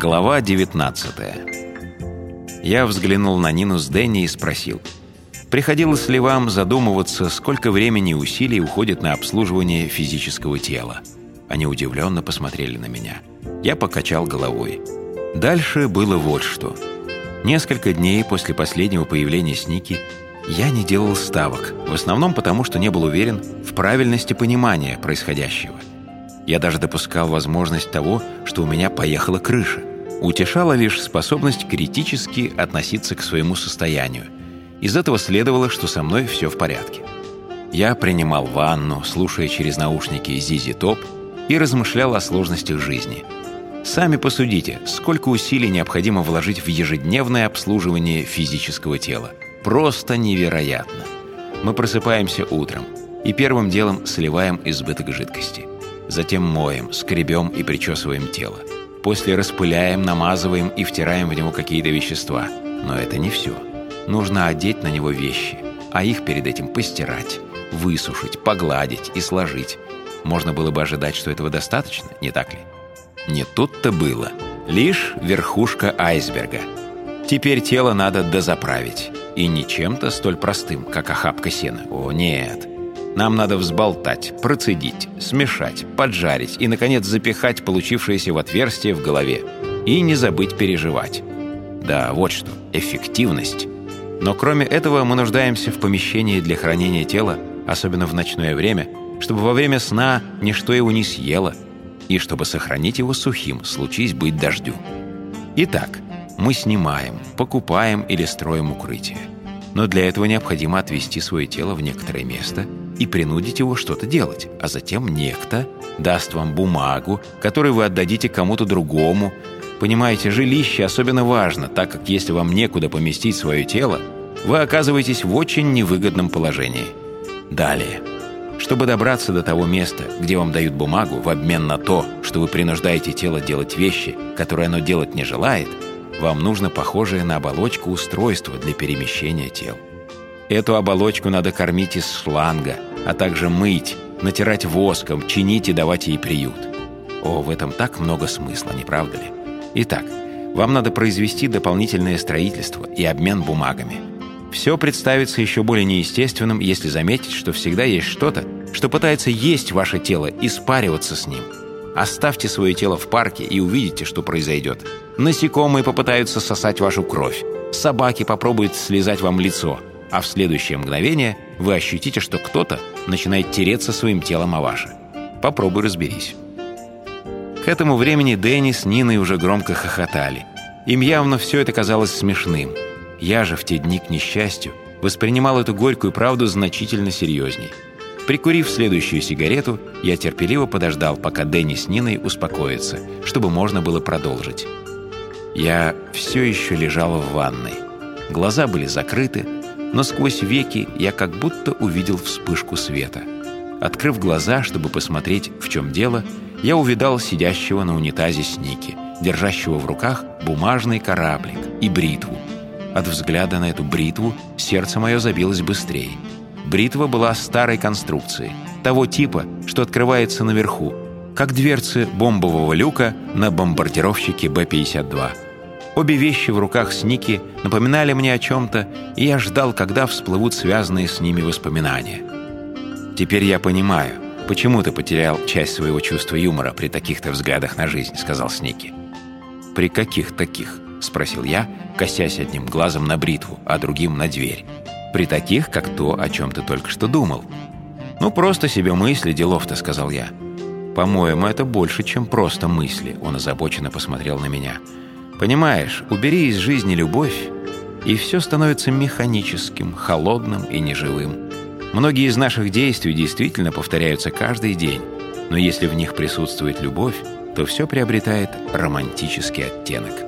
Глава 19 Я взглянул на Нину с Дэнни и спросил. Приходилось ли вам задумываться, сколько времени и усилий уходит на обслуживание физического тела? Они удивленно посмотрели на меня. Я покачал головой. Дальше было вот что. Несколько дней после последнего появления Сники я не делал ставок, в основном потому, что не был уверен в правильности понимания происходящего. Я даже допускал возможность того, что у меня поехала крыша. Утешала лишь способность критически относиться к своему состоянию. Из этого следовало, что со мной все в порядке. Я принимал ванну, слушая через наушники Зизи Топ и размышлял о сложностях жизни. Сами посудите, сколько усилий необходимо вложить в ежедневное обслуживание физического тела. Просто невероятно. Мы просыпаемся утром и первым делом сливаем избыток жидкости. Затем моем, скребем и причесываем тело. После распыляем, намазываем и втираем в него какие-то вещества. Но это не все. Нужно одеть на него вещи, а их перед этим постирать, высушить, погладить и сложить. Можно было бы ожидать, что этого достаточно, не так ли? Не тут-то было. Лишь верхушка айсберга. Теперь тело надо дозаправить. И не чем-то столь простым, как охапка сена. О, нет. Нам надо взболтать, процедить, смешать, поджарить и, наконец, запихать получившееся в отверстие в голове. И не забыть переживать. Да, вот что, эффективность. Но кроме этого мы нуждаемся в помещении для хранения тела, особенно в ночное время, чтобы во время сна ничто его не съело, и чтобы сохранить его сухим, случись быть дождю. Итак, мы снимаем, покупаем или строим укрытие. Но для этого необходимо отвести свое тело в некоторое место и принудить его что-то делать, а затем некто даст вам бумагу, которую вы отдадите кому-то другому. Понимаете, жилище особенно важно, так как если вам некуда поместить свое тело, вы оказываетесь в очень невыгодном положении. Далее. Чтобы добраться до того места, где вам дают бумагу в обмен на то, что вы принуждаете тело делать вещи, которые оно делать не желает, вам нужно похожее на оболочку устройство для перемещения тел. Эту оболочку надо кормить из шланга, а также мыть, натирать воском, чинить и давать ей приют. О, в этом так много смысла, не правда ли? Итак, вам надо произвести дополнительное строительство и обмен бумагами. Все представится еще более неестественным, если заметить, что всегда есть что-то, что пытается есть ваше тело и спариваться с ним. Оставьте свое тело в парке и увидите, что произойдет. Насекомые попытаются сосать вашу кровь. Собаки попробуют слезать вам лицо. А в следующее мгновение вы ощутите, что кто-то начинает тереться своим телом о ваше. Попробуй разберись. К этому времени Дэнни с Ниной уже громко хохотали. Им явно все это казалось смешным. Я же в те дни, к несчастью, воспринимал эту горькую правду значительно серьезней. Прикурив следующую сигарету, я терпеливо подождал, пока Дэнни с Ниной успокоятся, чтобы можно было продолжить. Я все еще лежал в ванной. Глаза были закрыты, но сквозь веки я как будто увидел вспышку света. Открыв глаза, чтобы посмотреть, в чем дело, я увидал сидящего на унитазе Сники, держащего в руках бумажный кораблик и бритву. От взгляда на эту бритву сердце мое забилось быстрее. Бритва была старой конструкции, того типа, что открывается наверху, как дверцы бомбового люка на бомбардировщике Б-52. Обе вещи в руках Сники напоминали мне о чем-то, и я ждал, когда всплывут связанные с ними воспоминания. «Теперь я понимаю, почему ты потерял часть своего чувства юмора при таких-то взглядах на жизнь», — сказал Сники. «При каких таких?» — спросил я, косясь одним глазом на бритву, а другим на дверь. «При таких, как то, о чем ты только что думал». «Ну, просто себе мысли, делов-то», — сказал я. «По-моему, это больше, чем просто мысли», — он озабоченно посмотрел на меня. «Понимаешь, убери из жизни любовь, и все становится механическим, холодным и неживым. Многие из наших действий действительно повторяются каждый день, но если в них присутствует любовь, то все приобретает романтический оттенок».